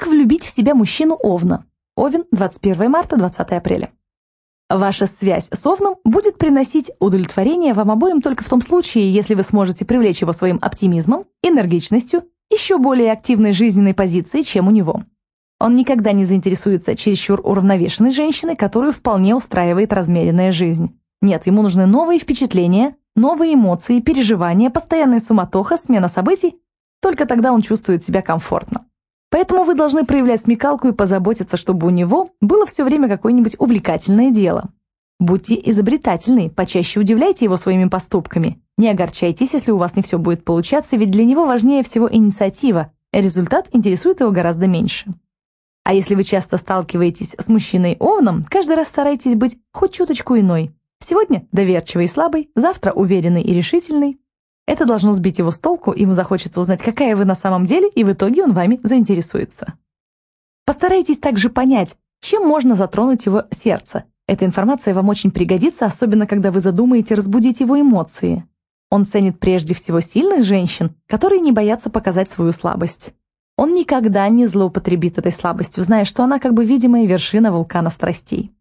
Как влюбить в себя мужчину Овна? Овен, 21 марта, 20 апреля. Ваша связь с Овном будет приносить удовлетворение вам обоим только в том случае, если вы сможете привлечь его своим оптимизмом, энергичностью, еще более активной жизненной позицией, чем у него. Он никогда не заинтересуется чересчур уравновешенной женщиной, которую вполне устраивает размеренная жизнь. Нет, ему нужны новые впечатления, новые эмоции, переживания, постоянная суматоха, смена событий. Только тогда он чувствует себя комфортно. Поэтому вы должны проявлять смекалку и позаботиться, чтобы у него было все время какое-нибудь увлекательное дело. Будьте изобретательны, почаще удивляйте его своими поступками. Не огорчайтесь, если у вас не все будет получаться, ведь для него важнее всего инициатива, а результат интересует его гораздо меньше. А если вы часто сталкиваетесь с мужчиной-овном, каждый раз старайтесь быть хоть чуточку иной. Сегодня доверчивый и слабый, завтра уверенный и решительный, это должно сбить его с толку, ему захочется узнать, какая вы на самом деле, и в итоге он вами заинтересуется. Постарайтесь также понять, чем можно затронуть его сердце. Эта информация вам очень пригодится, особенно когда вы задумаете разбудить его эмоции. Он ценит прежде всего сильных женщин, которые не боятся показать свою слабость. Он никогда не злоупотребит этой слабостью, зная, что она как бы видимая вершина вулкана страстей.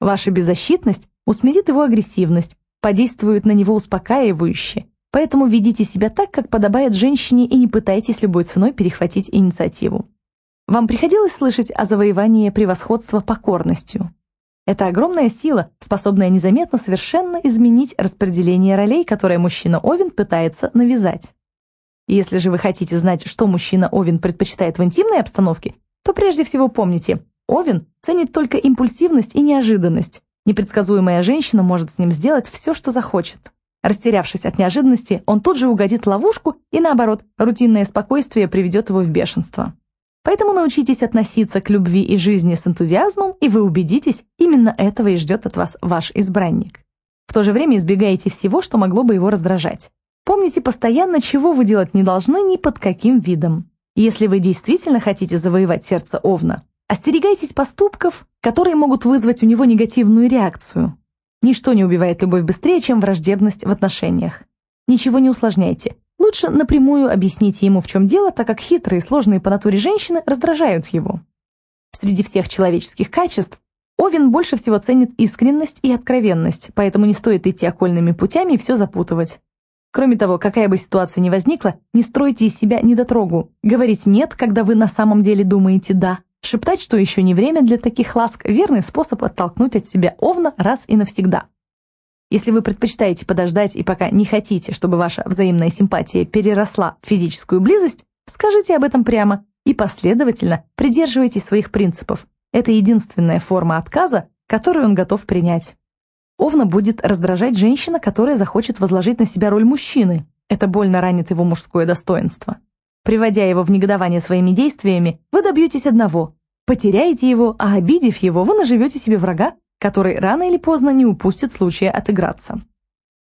Ваша беззащитность усмирит его агрессивность, подействует на него успокаивающе, Поэтому ведите себя так, как подобает женщине, и не пытайтесь любой ценой перехватить инициативу. Вам приходилось слышать о завоевании превосходства покорностью? Это огромная сила, способная незаметно совершенно изменить распределение ролей, которое мужчина Овен пытается навязать. Если же вы хотите знать, что мужчина Овен предпочитает в интимной обстановке, то прежде всего помните, Овен ценит только импульсивность и неожиданность. Непредсказуемая женщина может с ним сделать все, что захочет. Растерявшись от неожиданности, он тут же угодит в ловушку, и наоборот, рутинное спокойствие приведет его в бешенство. Поэтому научитесь относиться к любви и жизни с энтузиазмом, и вы убедитесь, именно этого и ждет от вас ваш избранник. В то же время избегайте всего, что могло бы его раздражать. Помните постоянно, чего вы делать не должны ни под каким видом. Если вы действительно хотите завоевать сердце Овна, остерегайтесь поступков, которые могут вызвать у него негативную реакцию. Ничто не убивает любовь быстрее, чем враждебность в отношениях. Ничего не усложняйте. Лучше напрямую объясните ему, в чем дело, так как хитрые сложные по натуре женщины раздражают его. Среди всех человеческих качеств Овен больше всего ценит искренность и откровенность, поэтому не стоит идти окольными путями и все запутывать. Кроме того, какая бы ситуация ни возникла, не стройте из себя недотрогу. Говорить «нет», когда вы на самом деле думаете «да», Шептать, что еще не время для таких ласк, верный способ оттолкнуть от себя овна раз и навсегда. Если вы предпочитаете подождать и пока не хотите, чтобы ваша взаимная симпатия переросла в физическую близость, скажите об этом прямо и последовательно придерживайтесь своих принципов. Это единственная форма отказа, которую он готов принять. Овна будет раздражать женщина, которая захочет возложить на себя роль мужчины. Это больно ранит его мужское достоинство. Приводя его в негодование своими действиями, вы добьетесь одного. Потеряете его, а обидев его, вы наживете себе врага, который рано или поздно не упустит случая отыграться.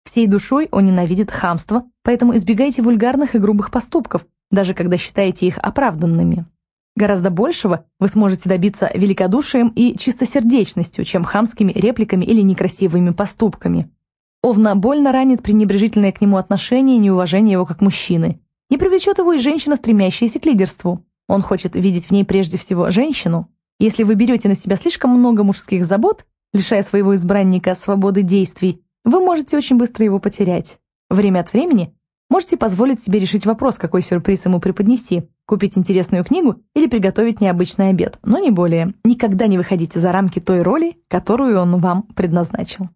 Всей душой он ненавидит хамство, поэтому избегайте вульгарных и грубых поступков, даже когда считаете их оправданными. Гораздо большего вы сможете добиться великодушием и чистосердечностью, чем хамскими репликами или некрасивыми поступками. Овна больно ранит пренебрежительное к нему отношение и неуважение его как мужчины. Не привлечет его и женщина, стремящаяся к лидерству. Он хочет видеть в ней прежде всего женщину. Если вы берете на себя слишком много мужских забот, лишая своего избранника свободы действий, вы можете очень быстро его потерять. Время от времени можете позволить себе решить вопрос, какой сюрприз ему преподнести, купить интересную книгу или приготовить необычный обед, но не более. Никогда не выходите за рамки той роли, которую он вам предназначил.